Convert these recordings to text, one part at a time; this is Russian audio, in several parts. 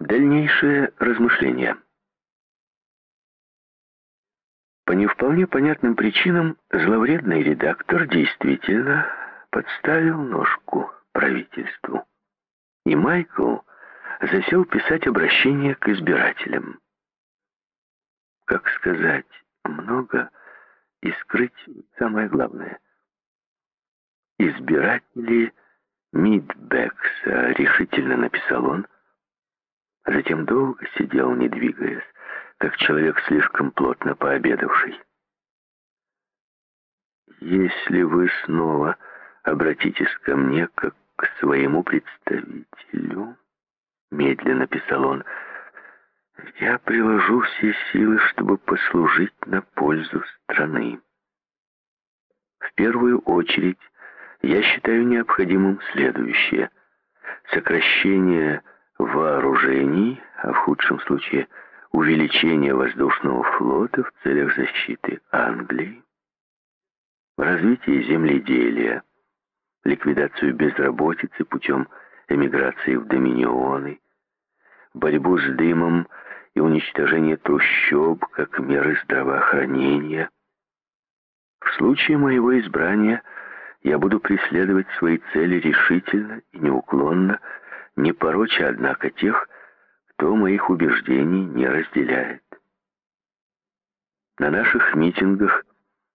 Дальнейшее размышление. По не вполне понятным причинам зловредный редактор действительно подставил ножку правительству. И Майкл засел писать обращение к избирателям. Как сказать, много и скрыть самое главное. Избиратели Мидбекса, решительно написал он, затем долго сидел, не двигаясь, как человек слишком плотно пообедавший. Если вы снова обратитесь ко мне как к своему представителю, медленно писал он, я приложу все силы, чтобы послужить на пользу страны. В первую очередь я считаю необходимым следующее. Сокращение вооружений, а в худшем случае увеличение воздушного флота в целях защиты Англии, развитие земледелия, ликвидацию безработицы путем эмиграции в доминионы, борьбу с дымом и уничтожение трущоб как меры здравоохранения. В случае моего избрания я буду преследовать свои цели решительно и неуклонно, не пороча, однако, тех, кто моих убеждений не разделяет. На наших митингах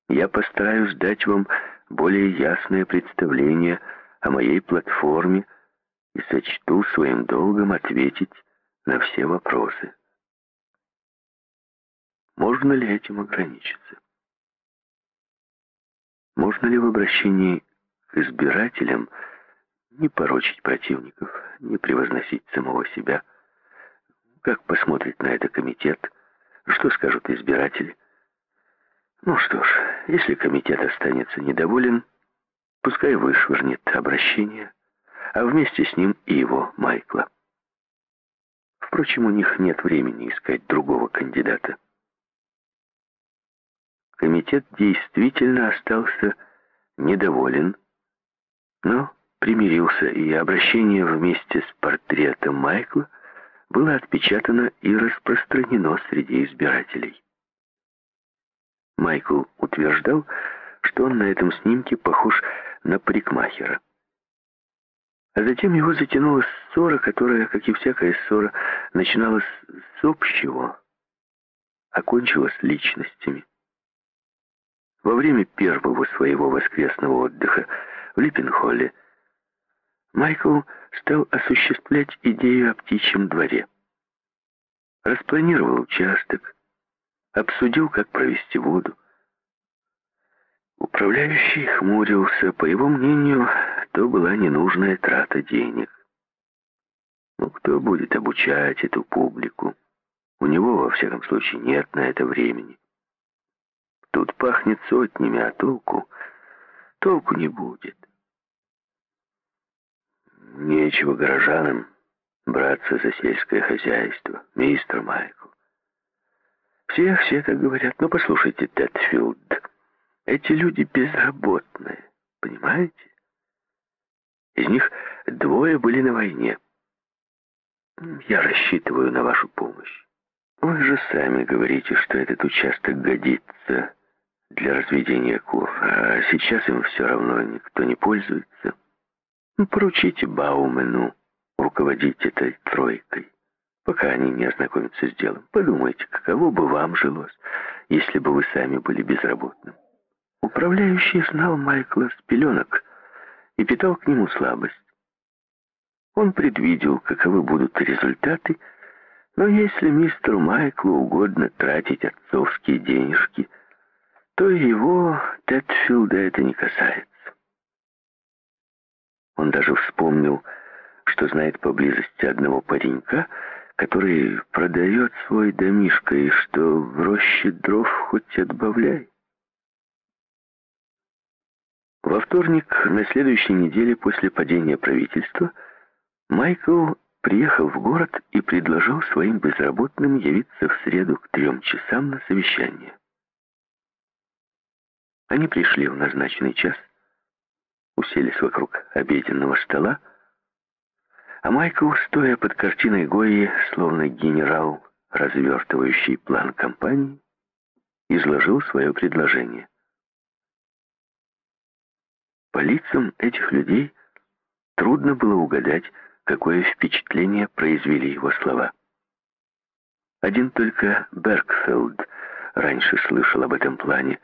я постараюсь дать вам более ясное представление о моей платформе и сочту своим долгом ответить на все вопросы. Можно ли этим ограничиться? Можно ли в обращении к избирателям не порочить противников, не превозносить самого себя? Как посмотрит на это комитет? Что скажут избиратели? Ну что ж, если комитет останется недоволен, пускай вышвырнет обращение, а вместе с ним и его, Майкла. Впрочем, у них нет времени искать другого кандидата. Комитет действительно остался недоволен, но примирился, и обращение вместе с портретом Майкла было отпечатано и распространено среди избирателей. Майкл утверждал, что он на этом снимке похож на парикмахера. А затем его затянула ссора, которая, как и всякая ссора, начиналась с общего, окончилась личностями. Во время первого своего воскресного отдыха в Липпенхолле Майкл стал осуществлять идею о птичьем дворе. Распланировал участок, обсудил, как провести воду. Управляющий хмурился. По его мнению, то была ненужная трата денег. Ну, кто будет обучать эту публику? У него, во всяком случае, нет на это времени. Тут пахнет сотнями, а толку? Толку не будет. Нечего горожанам браться за сельское хозяйство, мистер Майкл. Все, все так говорят. Но послушайте, Тетфилд, эти люди безработные, понимаете? Из них двое были на войне. Я рассчитываю на вашу помощь. Вы же сами говорите, что этот участок годится для разведения кур, а сейчас им все равно никто не пользуется. Ну, поручите Баумену руководить этой тройкой, пока они не ознакомятся с делом. Подумайте, каково бы вам жилось, если бы вы сами были безработным. Управляющий знал Майкла с пеленок и питал к нему слабость. Он предвидел, каковы будут результаты, но если мистеру Майклу угодно тратить отцовские денежки – то его, Тетфилда, это не касается. Он даже вспомнил, что знает поблизости одного паренька, который продает свой домишко, и что в роще дров хоть отбавляй. Во вторник, на следующей неделе после падения правительства, Майкл приехал в город и предложил своим безработным явиться в среду к трем часам на совещание. Они пришли в назначенный час, уселись вокруг обеденного стола. А Майкл, стоя под картиной Гойи, словно генерал, развертывающий план кампании, изложил свое предложение. По лицам этих людей трудно было угадать, какое впечатление произвели его слова. Один только Бергфелд раньше слышал об этом плане,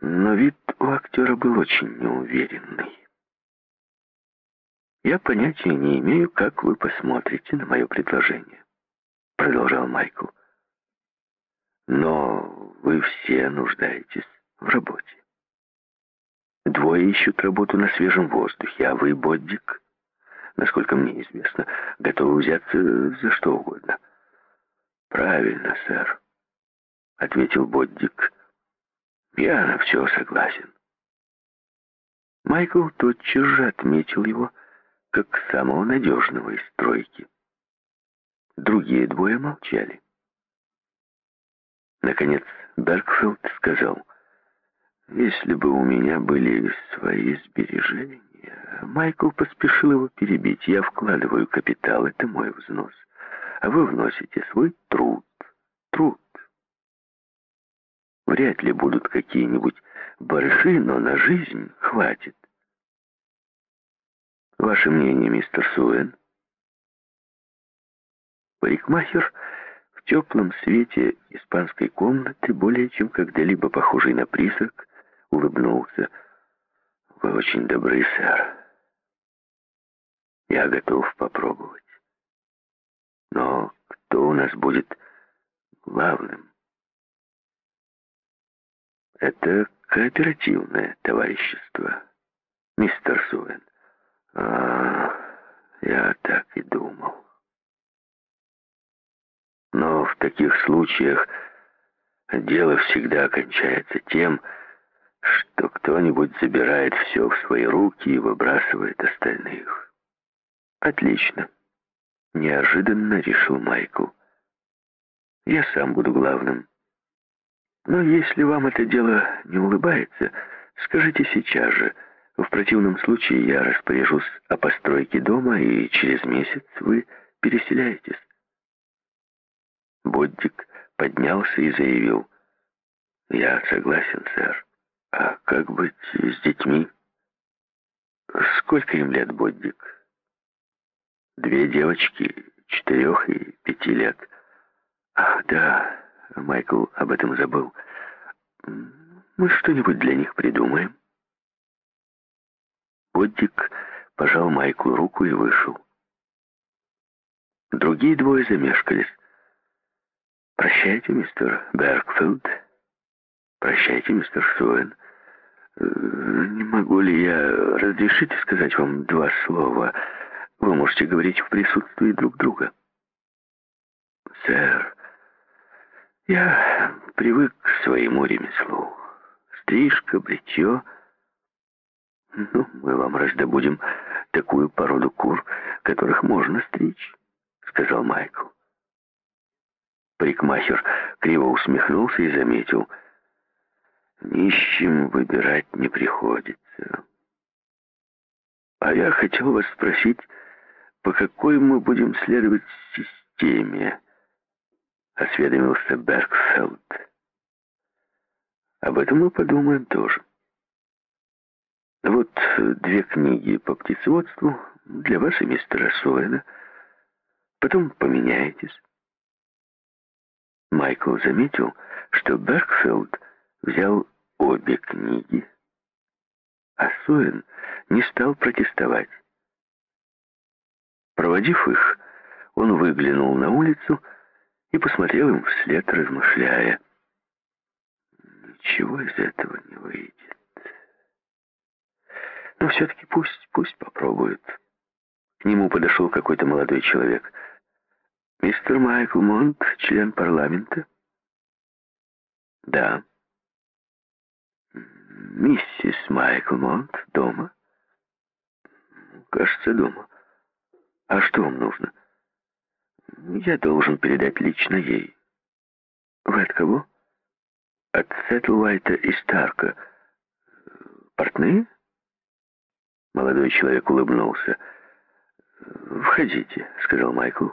но вид у актера был очень неуверенный. «Я понятия не имею, как вы посмотрите на мое предложение», — продолжал Майкл. «Но вы все нуждаетесь в работе. Двое ищут работу на свежем воздухе, а вы, Боддик, насколько мне известно, готовы взяться за что угодно». «Правильно, сэр», — ответил Боддик. «Я на все согласен». Майкл тотчас же отметил его, — как самого надежного из тройки. Другие двое молчали. Наконец Бергфилд сказал, «Если бы у меня были свои сбережения...» Майкл поспешил его перебить. «Я вкладываю капитал, это мой взнос, а вы вносите свой труд. Труд. Вряд ли будут какие-нибудь барыши, но на жизнь хватит. Ваше мнение, мистер Суэн? Парикмахер в теплом свете испанской комнаты, более чем когда-либо похожий на призрак, улыбнулся. Вы очень добры, сэр. Я готов попробовать. Но кто у нас будет главным? Это кооперативное товарищество, мистер Суэн. А, я так и думал. Но в таких случаях дело всегда кончается тем, что кто-нибудь забирает все в свои руки и выбрасывает остальных. Отлично. Неожиданно решил Майкл. Я сам буду главным. Но если вам это дело не улыбается, скажите сейчас же, в противном случае я распоряжусь о постройке дома, и через месяц вы переселяетесь. Боддик поднялся и заявил. «Я согласен, сэр. А как быть с детьми?» «Сколько им лет, Боддик?» «Две девочки, четырех и пяти лет». «Ах, да, Майкл об этом забыл. Мы что-нибудь для них придумаем». Боддик пожал Майку руку и вышел. Другие двое замешкались. «Прощайте, мистер Бергфилд. Прощайте, мистер Суэн. Не могу ли я... Разрешите сказать вам два слова? Вы можете говорить в присутствии друг друга». «Сэр, я привык к своему ремеслу. Стрижка, бритье...» Ну, мы вам раздобудем такую породу кур, которых можно стричь, сказал Майкл. Парикмахер криво усмехнулся и заметил. Нищим выбирать не приходится. А я хотел вас спросить, по какой мы будем следовать системе, осведомился Бергфелд. Об этом мы подумаем тоже. Вот две книги по птицеводству для вас и мистера Суэна. Потом поменяетесь. Майкл заметил, что Бергфелд взял обе книги, а Суэн не стал протестовать. Проводив их, он выглянул на улицу и посмотрел им вслед, размышляя. Ничего из этого не выйдет. Но все-таки пусть, пусть попробует. К нему подошел какой-то молодой человек. «Мистер Майкл Монт, член парламента?» «Да». «Миссис Майкл Монт дома?» «Кажется, дома. А что вам нужно?» «Я должен передать лично ей». «Вы от кого?» «От Сеттлвайта и Старка. Портные?» Молодой человек улыбнулся. «Входите», — сказал Майкл.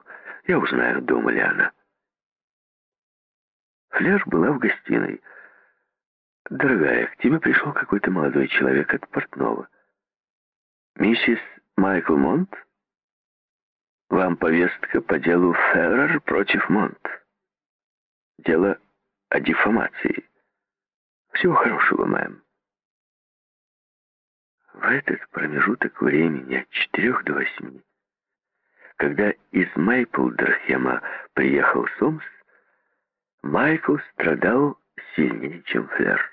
«Я узнаю, дома ли она». Флер была в гостиной. «Дорогая, к тебе пришел какой-то молодой человек от портного». «Миссис Майкл Монт?» «Вам повестка по делу Феррер против Монт. Дело о дефамации. Всего хорошего, мэм». В этот промежуток времени от четырех до восьми, когда из Мейплдерхема приехал Сомс, Майкл страдал сильнее, чем Флер.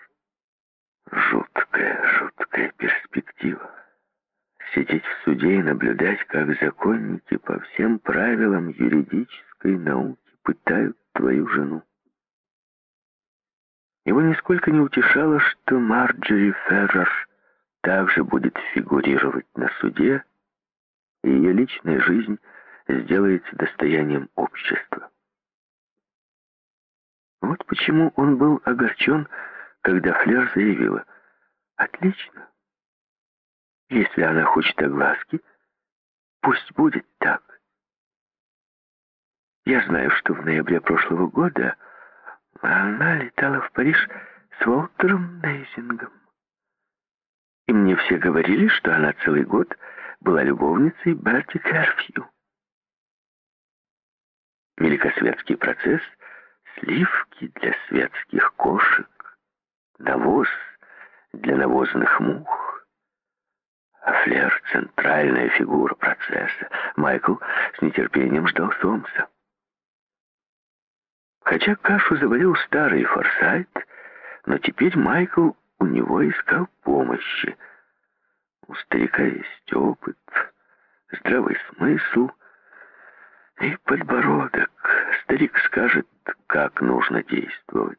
Жуткая, жуткая перспектива. Сидеть в суде и наблюдать, как законники по всем правилам юридической науки пытают твою жену. Его нисколько не утешало, что Марджери Феррер также будет фигурировать на суде, и ее личная жизнь сделается достоянием общества. Вот почему он был огорчен, когда Флер заявила, «Отлично. Если она хочет огласки, пусть будет так. Я знаю, что в ноябре прошлого года она летала в Париж с Уолтером Нейзингом. И мне все говорили, что она целый год была любовницей Берти Керфью. Великосветский процесс — сливки для светских кошек, навоз для навозных мух. А Флер — центральная фигура процесса. Майкл с нетерпением ждал Сомса. Хотя кашу заварил старый Форсайт, но теперь Майкл у него искал помощи. У старика есть опыт, здравый смысл и подбородок. Старик скажет, как нужно действовать.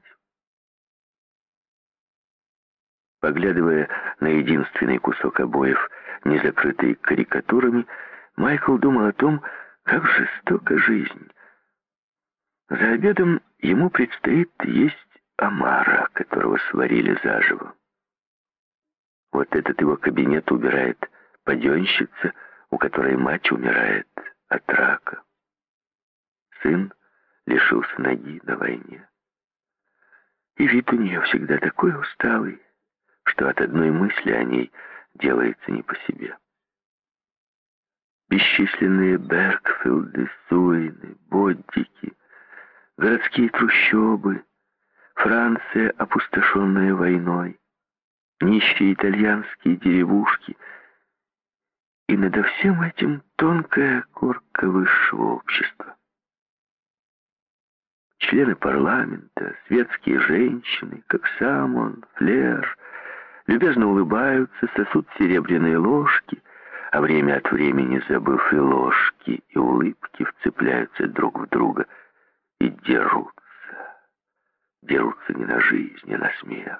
Поглядывая на единственный кусок обоев, не закрытый карикатурами, Майкл думал о том, как жестока жизнь. За обедом ему предстоит есть омара, которого сварили заживо. Вот этот его кабинет убирает паденщица, у которой мать умирает от рака. Сын лишился ноги на войне. И вид у нее всегда такой усталый, что от одной мысли о ней делается не по себе. Бесчисленные Бергфилды, Суины, Боддики, городские трущобы — Франция, опустошенная войной, нищие итальянские деревушки, и над всем этим тонкая корка высшего общества. Члены парламента, светские женщины, как сам он, Флер, любезно улыбаются, сосут серебряные ложки, а время от времени, забыв и ложки, и улыбки, вцепляются друг в друга и дерут дерутся не на жизнь, а на смерть.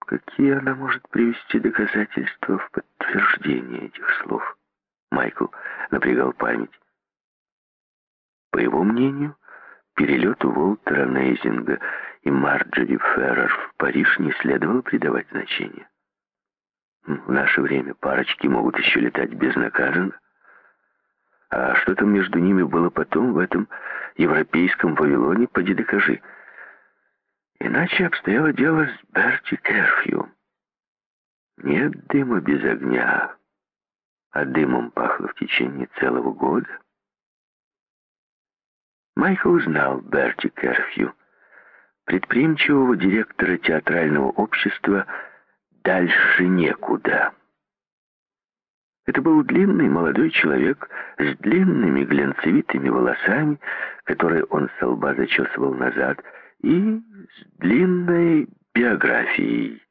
Какие она может привести доказательства в подтверждение этих слов? Майкл напрягал память. По его мнению, перелету Волтера Нейзинга и Марджори Феррер в Париж не следовало придавать значения. В наше время парочки могут еще летать безнаказанно. А что там между ними было потом в этом европейском Вавилоне, поди докажи. Иначе обстояло дело с Берти Керфью. Нет дыма без огня, а дымом пахло в течение целого года. Майкл узнал Берти Керфью, предприимчивого директора театрального общества «Дальше некуда». Это был длинный молодой человек с длинными глянцевитыми волосами, которые он с лба зачесывал назад, и с длинной биографией.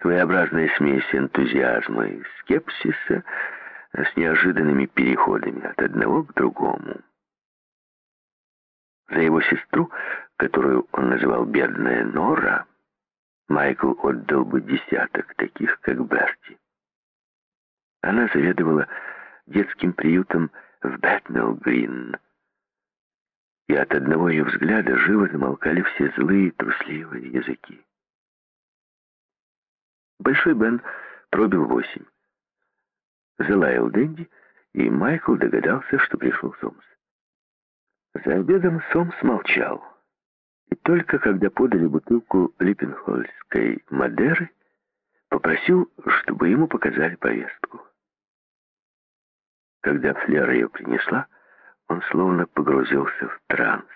Своеобразная смесь энтузиазма и скепсиса с неожиданными переходами от одного к другому. За его сестру, которую он называл «бедная Нора», Майкл отдал бы десяток таких, как Берти. Она заведовала детским приютом в Бэтнелл-Грин. И от одного ее взгляда живо замолкали все злые, трусливые языки. Большой Бен пробил восемь. Залаял Дэнди, и Майкл догадался, что пришел Сомс. За обедом Сомс молчал. И только когда подали бутылку липпенхольской Мадеры, попросил, чтобы ему показали повестку. Когда Флер ее принесла, он словно погрузился в транс.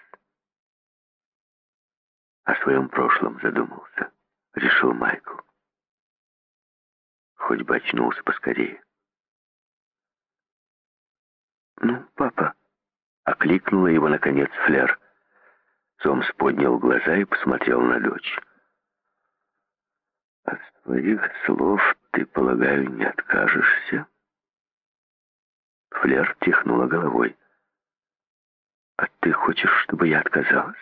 О своем прошлом задумался, решил Майкл. Хоть бы очнулся поскорее. «Ну, папа», — окликнула его, наконец, Флер. Сомс поднял глаза и посмотрел на дочь. «От своих слов ты, полагаю, не откажешься?» Флер тряхнула головой. «А ты хочешь, чтобы я отказалась?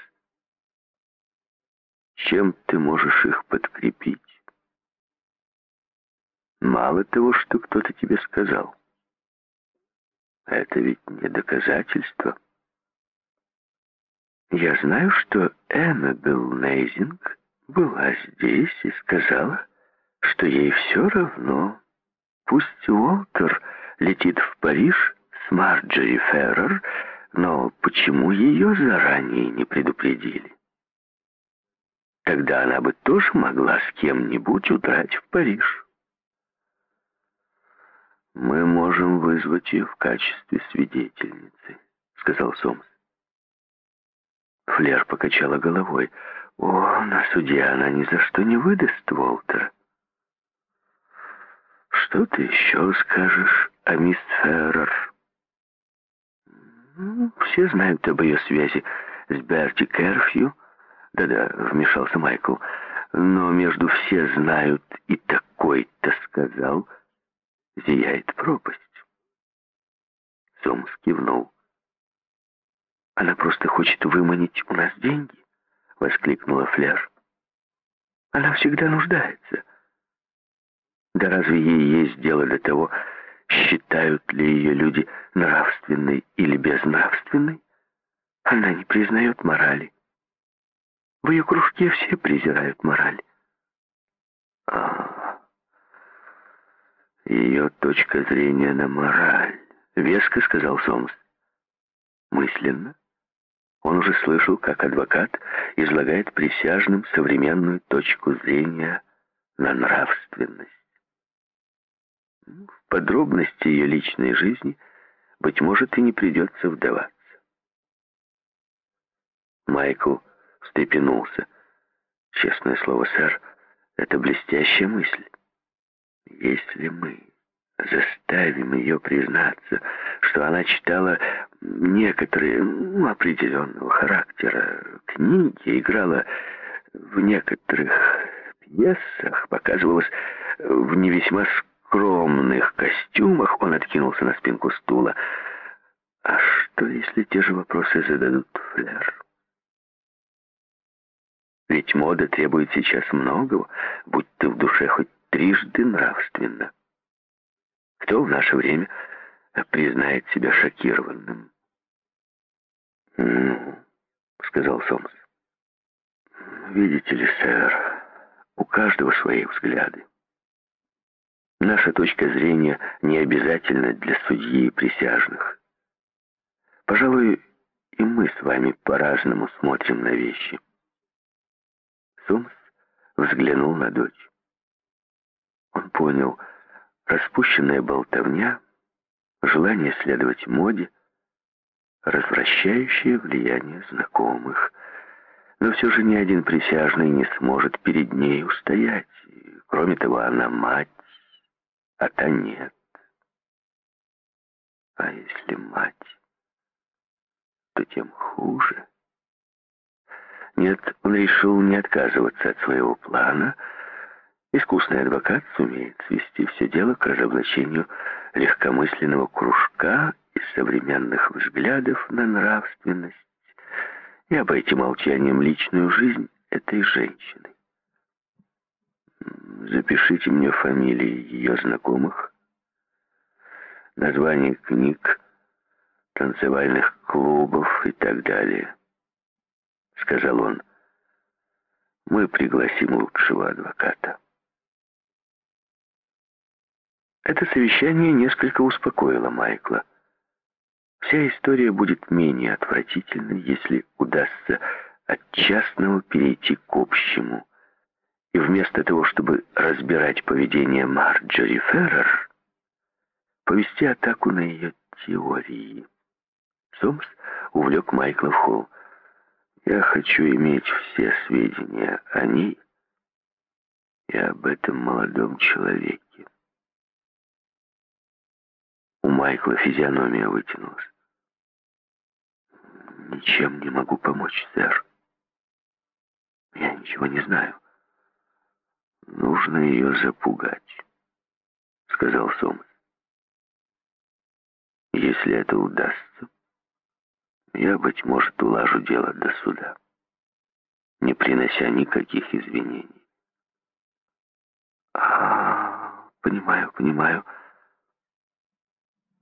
Чем ты можешь их подкрепить? Мало того, что кто-то тебе сказал. Это ведь не доказательство. Я знаю, что Эммабел Нейзинг была здесь и сказала, что ей все равно. Пусть Уолтер летит в Париж с Марджери Феррер, но почему ее заранее не предупредили? Тогда она бы тоже могла с кем-нибудь удрать в Париж. «Мы можем вызвать ее в качестве свидетельницы», — сказал Сомс. Флер покачала головой. «О, на суде она ни за что не выдаст Уолтера». «Что ты еще скажешь о мисс Феррер?» «Все знают об ее связи с Берти Керфью». «Да-да», — вмешался Майкл. «Но между все знают и такой-то сказал, зияет пропасть». Сомс кивнул. «Она просто хочет выманить у нас деньги», — воскликнула Фляж. «Она всегда нуждается». Да разве ей есть дело до того, считают ли ее люди нравственной или безнравственной? Она не признает морали. В ее кружке все презирают мораль. А, ее точка зрения на мораль, веско сказал Сомс. Мысленно. Он уже слышал, как адвокат излагает присяжным современную точку зрения на нравственность. В подробности ее личной жизни, быть может, и не придется вдаваться. Майкл встрепенулся. «Честное слово, сэр, это блестящая мысль. Если мы заставим ее признаться, что она читала некоторые ну, определенного характера книги, играла в некоторых пьесах, показывалась в не весьма скромных костюмах, он откинулся на спинку стула. А что, если те же вопросы зададут Флер? Ведь мода требует сейчас многого, будь ты в душе хоть трижды нравственно. Кто в наше время признает себя шокированным? «Ну», — сказал Сомс, — «видите ли, сэр, у каждого свои взгляды. Наша точка зрения не обязательна для судьи и присяжных. Пожалуй, и мы с вами по-разному смотрим на вещи. Сомс взглянул на дочь. Он понял, распущенная болтовня, желание следовать моде, развращающее влияние знакомых. Но все же ни один присяжный не сможет перед ней устоять. Кроме того, она мать, а та нет. А если мать, то тем хуже. Нет, он решил не отказываться от своего плана. Искусный адвокат сумеет свести все дело к разоблачению легкомысленного кружка и современных взглядов на нравственность и обойти молчанием личную жизнь этой женщины. Запишите мне фамилии ее знакомых, названия книг, танцевальных клубов и так далее. Сказал он, мы пригласим лучшего адвоката. Это совещание несколько успокоило Майкла. Вся история будет менее отвратительной, если удастся от частного перейти к общему. И вместо того, чтобы разбирать поведение Марджори Феррер, повести атаку на ее теории. Сомс увлек Майкла в холл. «Я хочу иметь все сведения о ней и об этом молодом человеке». Майкла физиономия вытянулась. «Ничем не могу помочь, сэр. Я ничего не знаю. Нужно ее запугать», — сказал Сомс. «Если это удастся, я, быть может, улажу дело до суда, не принося никаких извинений». «А, понимаю, понимаю.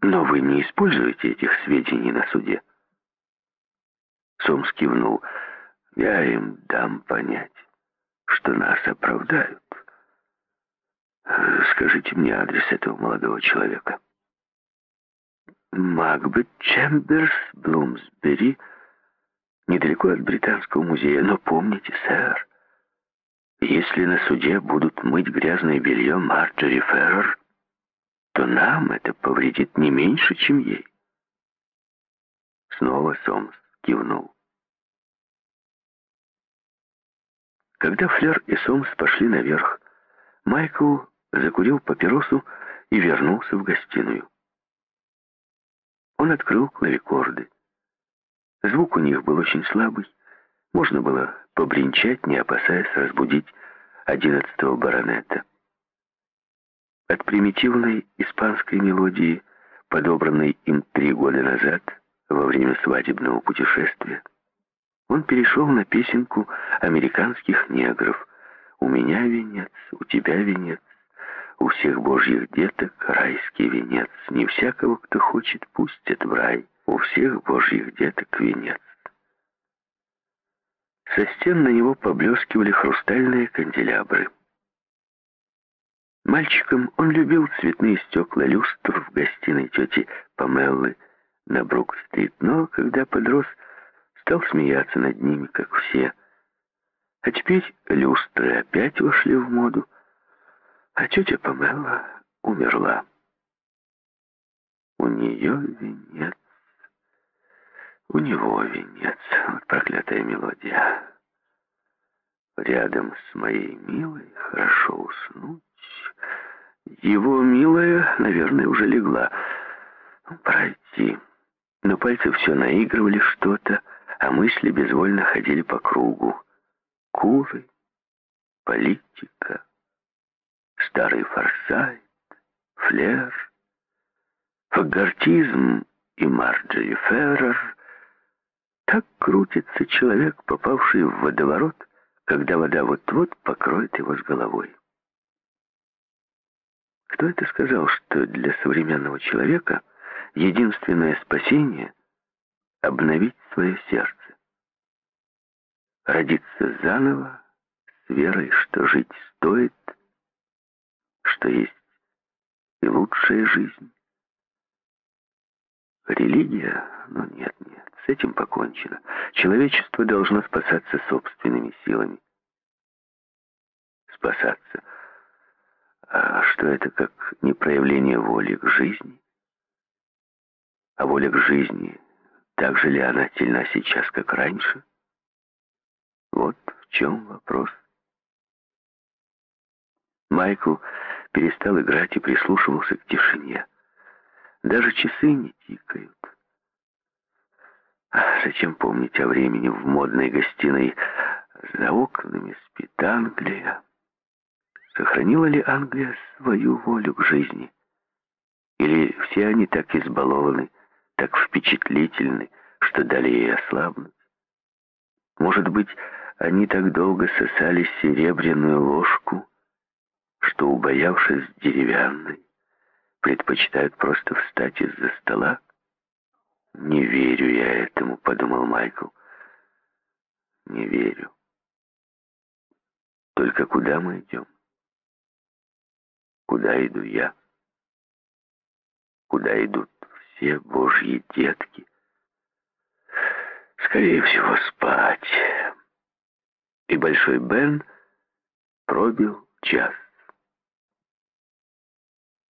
Но вы не используете этих сведений на суде?» Сомс кивнул. «Я им дам понять, что нас оправдают. Скажите мне адрес этого молодого человека». Макбет Чемберс, Блумсбери, недалеко от Британского музея. Но помните, сэр, если на суде будут мыть грязное белье Марджори Феррер, то нам это повредит не меньше, чем ей. Снова Сомс кивнул. Когда Флер и Сомс пошли наверх, Майкл закурил папиросу и вернулся в гостиную. Он открыл клавикорды. Звук у них был очень слабый. Можно было побренчать, не опасаясь разбудить одиннадцатого баронета. От примитивной испанской мелодии, подобранной им три года назад, во время свадебного путешествия, он перешел на песенку американских негров «У меня венец, у тебя венец, у всех божьих деток райский венец. Не всякого, кто хочет, пустят в рай, у всех божьих деток венец». Со стен на него поблескивали хрустальные канделябры. Мальчиком он любил цветные стекла люстр в гостиной тети Памеллы на Брук-стрит, но когда подрос, стал смеяться над ними, как все. А теперь люстры опять вошли в моду, а тетя Памела умерла. У нее венец, у него венец, вот проклятая мелодия. Рядом с моей милой хорошо уснуть. Его милая, наверное, уже легла. Пройти. Но пальцы все наигрывали что-то, а мысли безвольно ходили по кругу. Куры, политика, старый форсайт, флер, фагортизм и Марджери Феррер. Так крутится человек, попавший в водоворот, когда вода вот-вот покроет его с головой. Кто это сказал, что для современного человека единственное спасение — обновить свое сердце. Родиться заново с верой, что жить стоит, что есть и лучшая жизнь. Религия? Ну нет, нет, с этим покончено. Человечество должно спасаться собственными силами. Спасаться. А что это как не проявление воли к жизни? А воля к жизни так же ли она сильна сейчас, как раньше? Вот в чем вопрос. Майкл перестал играть и прислушивался к тишине. Даже часы не тикают. А зачем помнить о времени в модной гостиной? За окнами спит Англия. Сохранила ли Англия свою волю к жизни? Или все они так избалованы, так впечатлительны, что дали ей ослабнуть. Может быть, они так долго сосали серебряную ложку, что, убоявшись деревянной, предпочитают просто встать из-за стола? «Не верю я этому», — подумал Майкл. «Не верю. Только куда мы идем? Куда иду я?» куда идут все божьи детки. Скорее всего, спать. И Большой Бен пробил час.